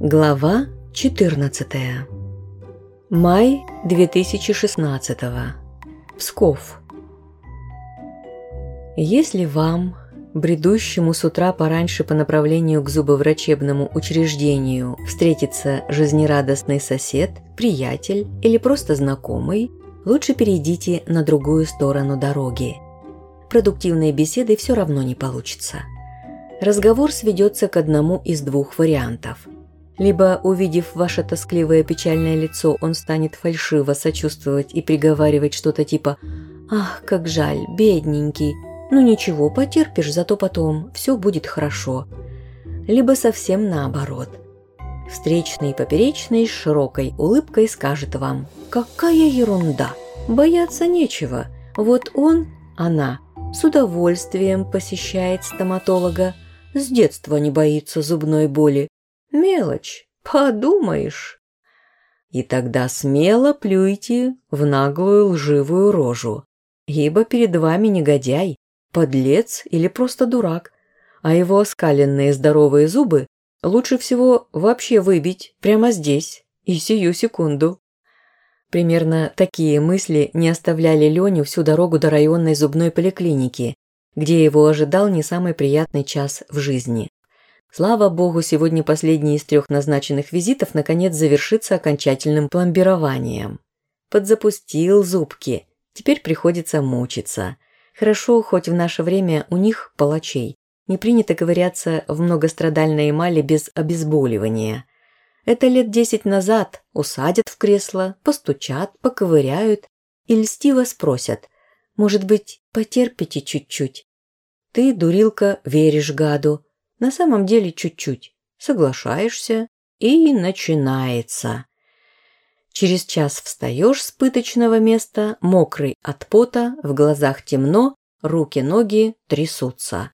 Глава 14. Май 2016. Псков. Если вам, бредущему с утра пораньше по направлению к зубоврачебному учреждению, встретится жизнерадостный сосед, приятель или просто знакомый, лучше перейдите на другую сторону дороги. Продуктивной беседы все равно не получится. Разговор сведется к одному из двух вариантов. Либо, увидев ваше тоскливое печальное лицо, он станет фальшиво сочувствовать и приговаривать что-то типа «Ах, как жаль, бедненький, ну ничего, потерпишь, зато потом все будет хорошо». Либо совсем наоборот. Встречный и поперечный с широкой улыбкой скажет вам «Какая ерунда! Бояться нечего. Вот он, она, с удовольствием посещает стоматолога, с детства не боится зубной боли. Мелочь, подумаешь. И тогда смело плюйте в наглую лживую рожу, ибо перед вами негодяй, подлец или просто дурак, а его оскаленные здоровые зубы лучше всего вообще выбить прямо здесь и сию секунду. Примерно такие мысли не оставляли Леню всю дорогу до районной зубной поликлиники, где его ожидал не самый приятный час в жизни. Слава богу, сегодня последний из трех назначенных визитов наконец завершится окончательным пломбированием. Подзапустил зубки, теперь приходится мучиться. Хорошо, хоть в наше время у них, палачей, не принято ковыряться в многострадальной эмали без обезболивания. Это лет десять назад усадят в кресло, постучат, поковыряют и льстиво спросят, может быть, потерпите чуть-чуть? Ты, дурилка, веришь гаду. На самом деле чуть-чуть. Соглашаешься, и начинается. Через час встаешь с пыточного места, мокрый от пота, в глазах темно, руки-ноги трясутся.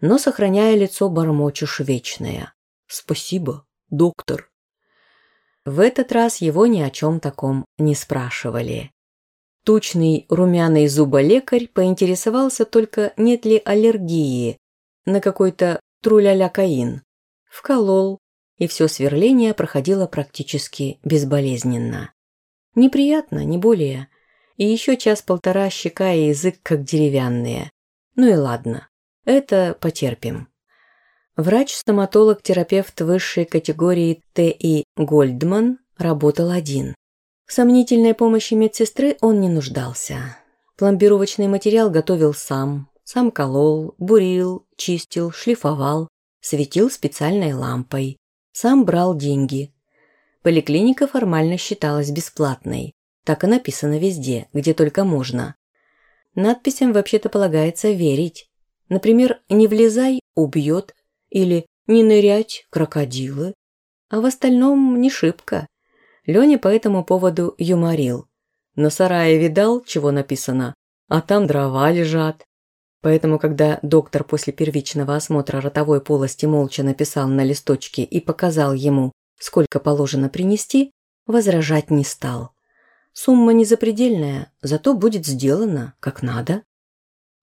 Но, сохраняя лицо, бормочешь вечное. «Спасибо, доктор». В этот раз его ни о чем таком не спрашивали. Тучный румяный зуболекарь поинтересовался только, нет ли аллергии на какой-то труляля-каин. Вколол, и все сверление проходило практически безболезненно. Неприятно, не более. И еще час-полтора щека и язык как деревянные. Ну и ладно, это потерпим. Врач-стоматолог-терапевт высшей категории Т.И. Гольдман работал один. В сомнительной помощи медсестры он не нуждался. Пломбировочный материал готовил сам, сам колол, бурил, чистил, шлифовал, светил специальной лампой, сам брал деньги. Поликлиника формально считалась бесплатной. Так и написано везде, где только можно. Надписям вообще-то полагается верить. Например, «Не влезай, убьет», или «не нырять, крокодилы», а в остальном не шибко. Леня по этому поводу юморил. На сарае видал, чего написано, а там дрова лежат. Поэтому, когда доктор после первичного осмотра ротовой полости молча написал на листочке и показал ему, сколько положено принести, возражать не стал. Сумма не запредельная, зато будет сделано как надо.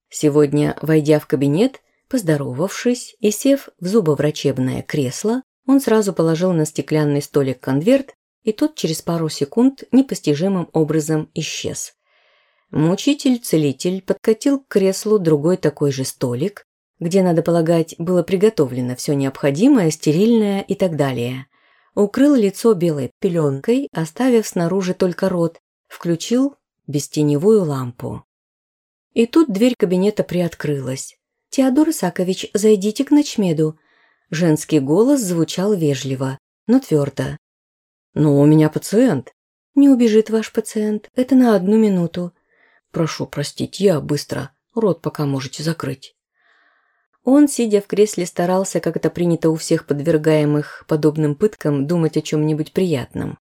Сегодня, войдя в кабинет, Поздоровавшись и сев в зубоврачебное кресло, он сразу положил на стеклянный столик конверт, и тот через пару секунд непостижимым образом исчез. Мучитель-целитель подкатил к креслу другой такой же столик, где, надо полагать, было приготовлено все необходимое, стерильное и так далее. Укрыл лицо белой пеленкой, оставив снаружи только рот, включил бестеневую лампу. И тут дверь кабинета приоткрылась. «Теодор Исакович, зайдите к ночмеду». Женский голос звучал вежливо, но твердо. «Но у меня пациент». «Не убежит ваш пациент. Это на одну минуту». «Прошу простить, я быстро. Рот пока можете закрыть». Он, сидя в кресле, старался, как это принято у всех подвергаемых подобным пыткам, думать о чем-нибудь приятном.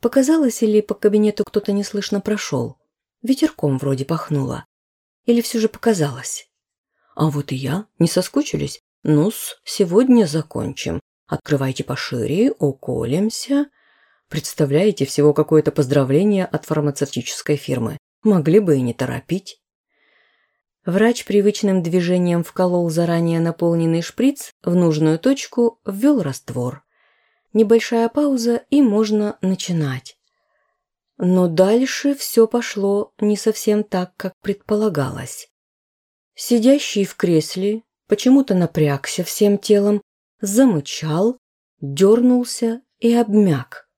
Показалось, или по кабинету кто-то неслышно прошел? Ветерком вроде пахнуло. Или все же показалось? А вот и я. Не соскучились? Ну-с, сегодня закончим. Открывайте пошире, уколемся. Представляете, всего какое-то поздравление от фармацевтической фирмы. Могли бы и не торопить. Врач привычным движением вколол заранее наполненный шприц в нужную точку, ввел раствор. небольшая пауза и можно начинать. Но дальше все пошло не совсем так, как предполагалось. Сидящий в кресле почему-то напрягся всем телом, замычал, дернулся и обмяк.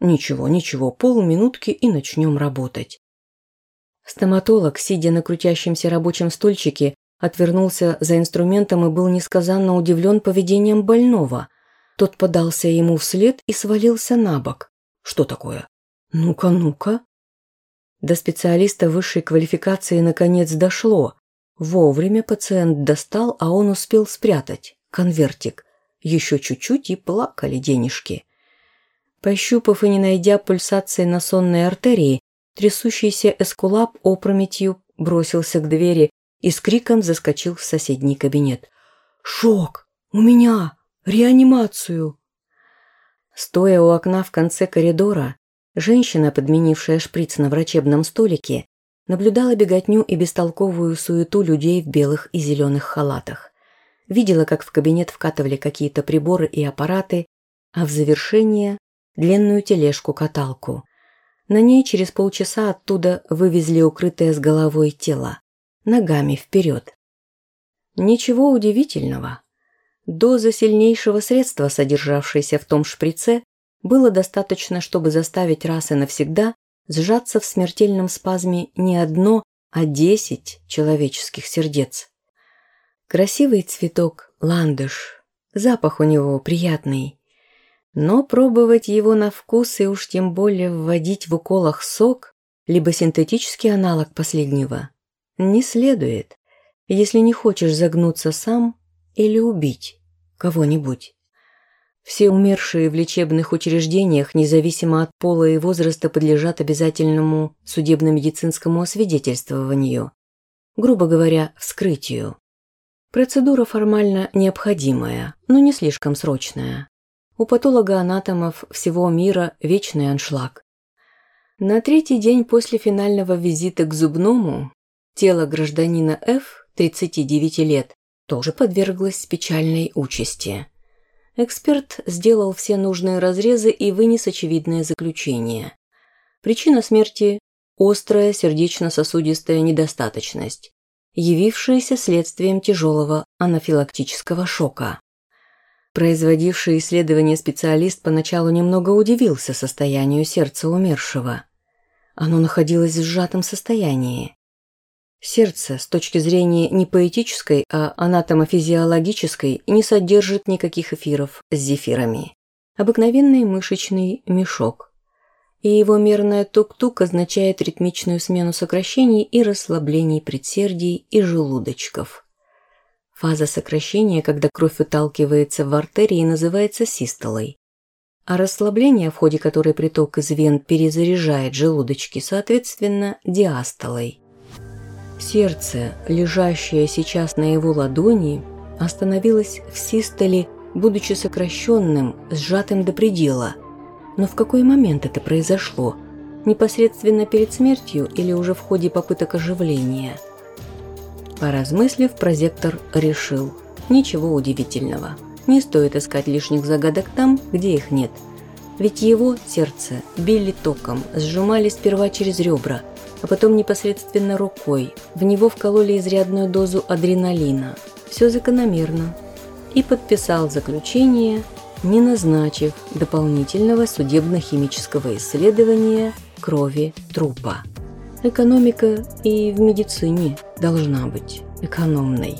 Ничего, ничего, полминутки и начнем работать. Стоматолог, сидя на крутящемся рабочем стульчике, отвернулся за инструментом и был несказанно удивлен поведением больного. Тот подался ему вслед и свалился на бок. Что такое? «Ну-ка, ну-ка». До специалиста высшей квалификации наконец дошло. Вовремя пациент достал, а он успел спрятать. Конвертик. Еще чуть-чуть и плакали денежки. Пощупав и не найдя пульсации на сонной артерии, трясущийся эскулап опрометью бросился к двери и с криком заскочил в соседний кабинет. «Шок! У меня! Реанимацию!» Стоя у окна в конце коридора, Женщина, подменившая шприц на врачебном столике, наблюдала беготню и бестолковую суету людей в белых и зеленых халатах. Видела, как в кабинет вкатывали какие-то приборы и аппараты, а в завершение – длинную тележку-каталку. На ней через полчаса оттуда вывезли укрытое с головой тело. Ногами вперед. Ничего удивительного. Доза сильнейшего средства, содержавшейся в том шприце, было достаточно, чтобы заставить раз и навсегда сжаться в смертельном спазме не одно, а десять человеческих сердец. Красивый цветок – ландыш, запах у него приятный. Но пробовать его на вкус и уж тем более вводить в уколах сок, либо синтетический аналог последнего, не следует, если не хочешь загнуться сам или убить кого-нибудь. Все умершие в лечебных учреждениях, независимо от пола и возраста, подлежат обязательному судебно-медицинскому освидетельствованию, грубо говоря, вскрытию. Процедура формально необходимая, но не слишком срочная. У патолога-анатомов всего мира вечный аншлаг. На третий день после финального визита к зубному тело гражданина Ф, 39 лет, тоже подверглось печальной участи – Эксперт сделал все нужные разрезы и вынес очевидное заключение. Причина смерти – острая сердечно-сосудистая недостаточность, явившаяся следствием тяжелого анафилактического шока. Производивший исследование специалист поначалу немного удивился состоянию сердца умершего. Оно находилось в сжатом состоянии. Сердце, с точки зрения не поэтической, а анатомофизиологической, не содержит никаких эфиров с зефирами. Обыкновенный мышечный мешок. И его мерная тук-тук означает ритмичную смену сокращений и расслаблений предсердий и желудочков. Фаза сокращения, когда кровь выталкивается в артерии, называется систолой. А расслабление, в ходе которой приток из вен перезаряжает желудочки, соответственно, диастолой. Сердце, лежащее сейчас на его ладони, остановилось в систоле, будучи сокращенным, сжатым до предела. Но в какой момент это произошло? Непосредственно перед смертью или уже в ходе попыток оживления? Поразмыслив, прозектор решил. Ничего удивительного. Не стоит искать лишних загадок там, где их нет. Ведь его сердце били током, сжимали сперва через ребра – а потом непосредственно рукой. В него вкололи изрядную дозу адреналина. Все закономерно. И подписал заключение, не назначив дополнительного судебно-химического исследования крови трупа. Экономика и в медицине должна быть экономной.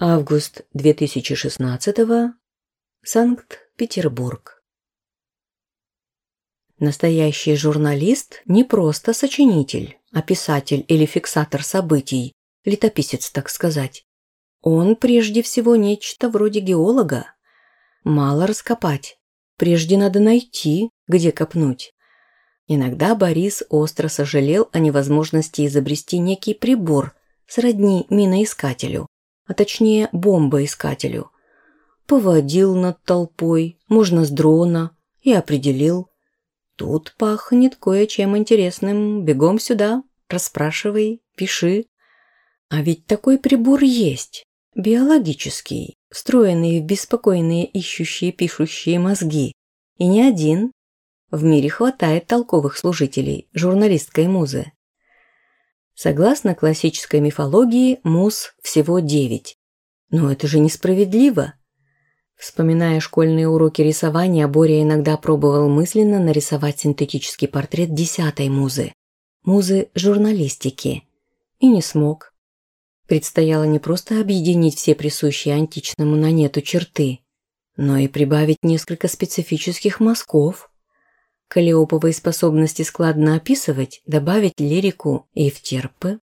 Август 2016 Санкт-Петербург Настоящий журналист не просто сочинитель, а писатель или фиксатор событий, летописец, так сказать. Он прежде всего нечто вроде геолога. Мало раскопать. Прежде надо найти, где копнуть. Иногда Борис остро сожалел о невозможности изобрести некий прибор, сродни миноискателю, а точнее бомбоискателю. Поводил над толпой, можно с дрона, и определил, Тут пахнет кое-чем интересным. Бегом сюда, расспрашивай, пиши. А ведь такой прибор есть. биологический, встроенный в беспокойные ищущие пишущие мозги. И не один. В мире хватает толковых служителей журналистской музы. Согласно классической мифологии, муз всего девять. Но это же несправедливо. Вспоминая школьные уроки рисования, Боря иногда пробовал мысленно нарисовать синтетический портрет десятой музы. Музы журналистики. И не смог. Предстояло не просто объединить все присущие античному нанету черты, но и прибавить несколько специфических мазков. Калиоповой способности складно описывать, добавить лирику и в терпы,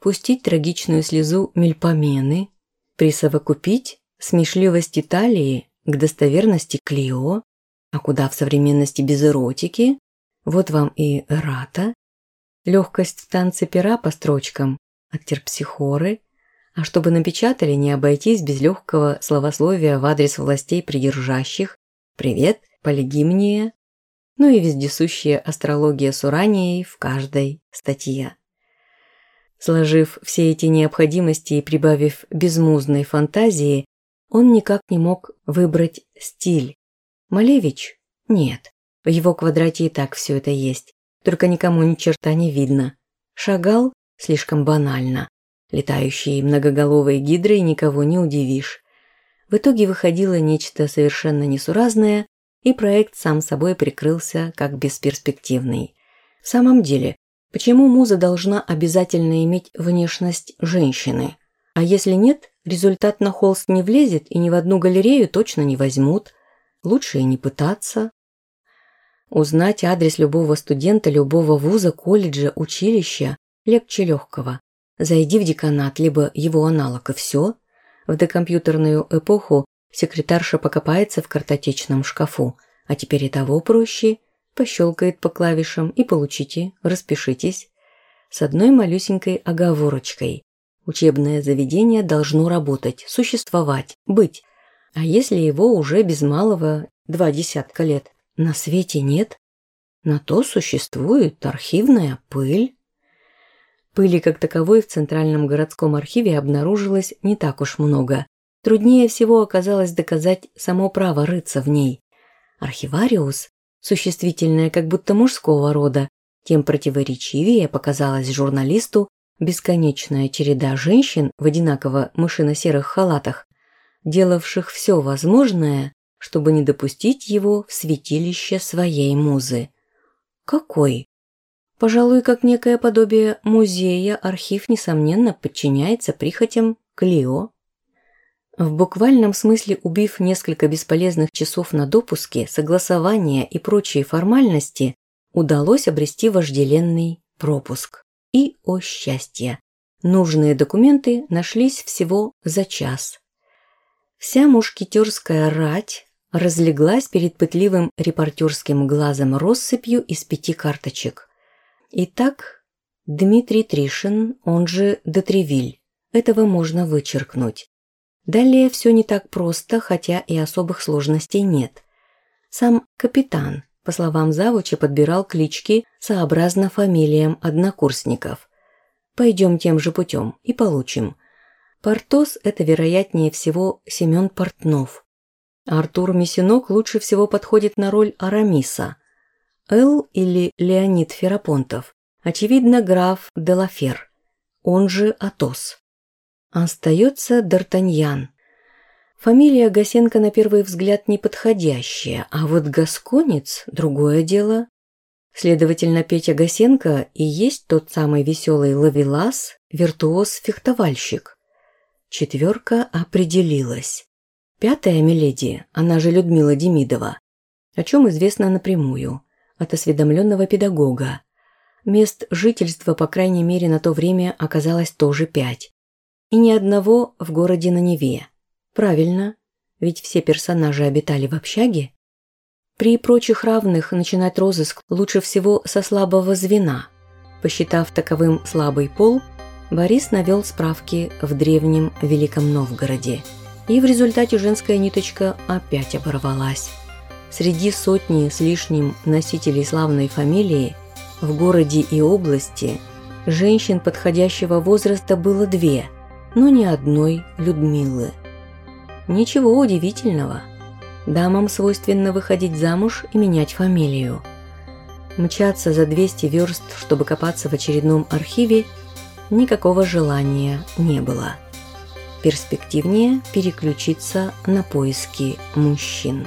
пустить трагичную слезу мельпомены, присовокупить смешливость Италии к достоверности Клио, а куда в современности без эротики, вот вам и эрата, легкость в танце пера по строчкам от терпсихоры, а чтобы напечатали, не обойтись без легкого словословия в адрес властей придержащих, привет, полигимния, ну и вездесущая астрология с уранией в каждой статье. Сложив все эти необходимости и прибавив безмузной фантазии, он никак не мог выбрать стиль. Малевич? Нет. В его квадрате и так все это есть. Только никому ни черта не видно. Шагал? Слишком банально. Летающие многоголовые гидры никого не удивишь. В итоге выходило нечто совершенно несуразное, и проект сам собой прикрылся как бесперспективный. В самом деле, почему муза должна обязательно иметь внешность женщины? А если нет, результат на холст не влезет и ни в одну галерею точно не возьмут. Лучше и не пытаться. Узнать адрес любого студента, любого вуза, колледжа, училища легче легкого. Зайди в деканат, либо его аналог, и все. В докомпьютерную эпоху секретарша покопается в картотечном шкафу, а теперь и того проще. Пощелкает по клавишам и получите, распишитесь. С одной малюсенькой оговорочкой. Учебное заведение должно работать, существовать, быть. А если его уже без малого два десятка лет на свете нет, на то существует архивная пыль. Пыли как таковой в Центральном городском архиве обнаружилось не так уж много. Труднее всего оказалось доказать само право рыться в ней. Архивариус, существительное как будто мужского рода, тем противоречивее показалось журналисту бесконечная череда женщин в одинаково мышино-серых халатах, делавших все возможное, чтобы не допустить его в святилище своей музы. Какой? Пожалуй, как некое подобие музея, архив, несомненно, подчиняется прихотям Клио. В буквальном смысле убив несколько бесполезных часов на допуске, согласования и прочие формальности, удалось обрести вожделенный пропуск. И, о счастье, нужные документы нашлись всего за час. Вся мушкетерская рать разлеглась перед пытливым репортерским глазом россыпью из пяти карточек. Итак, Дмитрий Тришин, он же Детревиль. Этого можно вычеркнуть. Далее все не так просто, хотя и особых сложностей нет. Сам капитан, по словам завуча, подбирал клички сообразно фамилиям однокурсников. Пойдем тем же путем и получим. Портос – это, вероятнее всего, Семен Портнов. Артур Месинок лучше всего подходит на роль Арамиса. Эл или Леонид Ферапонтов – очевидно, граф Делафер, он же Атос. Остается Д'Артаньян – Фамилия Гасенко на первый взгляд неподходящая, а вот Гасконец – другое дело. Следовательно, Петя Гасенко и есть тот самый веселый ловелас, виртуоз-фехтовальщик. Четверка определилась. Пятая Миледи, она же Людмила Демидова, о чем известно напрямую, от осведомленного педагога. Мест жительства, по крайней мере, на то время оказалось тоже пять. И ни одного в городе на Неве. Правильно, ведь все персонажи обитали в общаге. При прочих равных начинать розыск лучше всего со слабого звена. Посчитав таковым слабый пол, Борис навел справки в древнем Великом Новгороде. И в результате женская ниточка опять оборвалась. Среди сотни с лишним носителей славной фамилии в городе и области женщин подходящего возраста было две – но ни одной Людмилы. Ничего удивительного. Дамам свойственно выходить замуж и менять фамилию. Мчаться за 200 верст, чтобы копаться в очередном архиве, никакого желания не было. Перспективнее переключиться на поиски мужчин.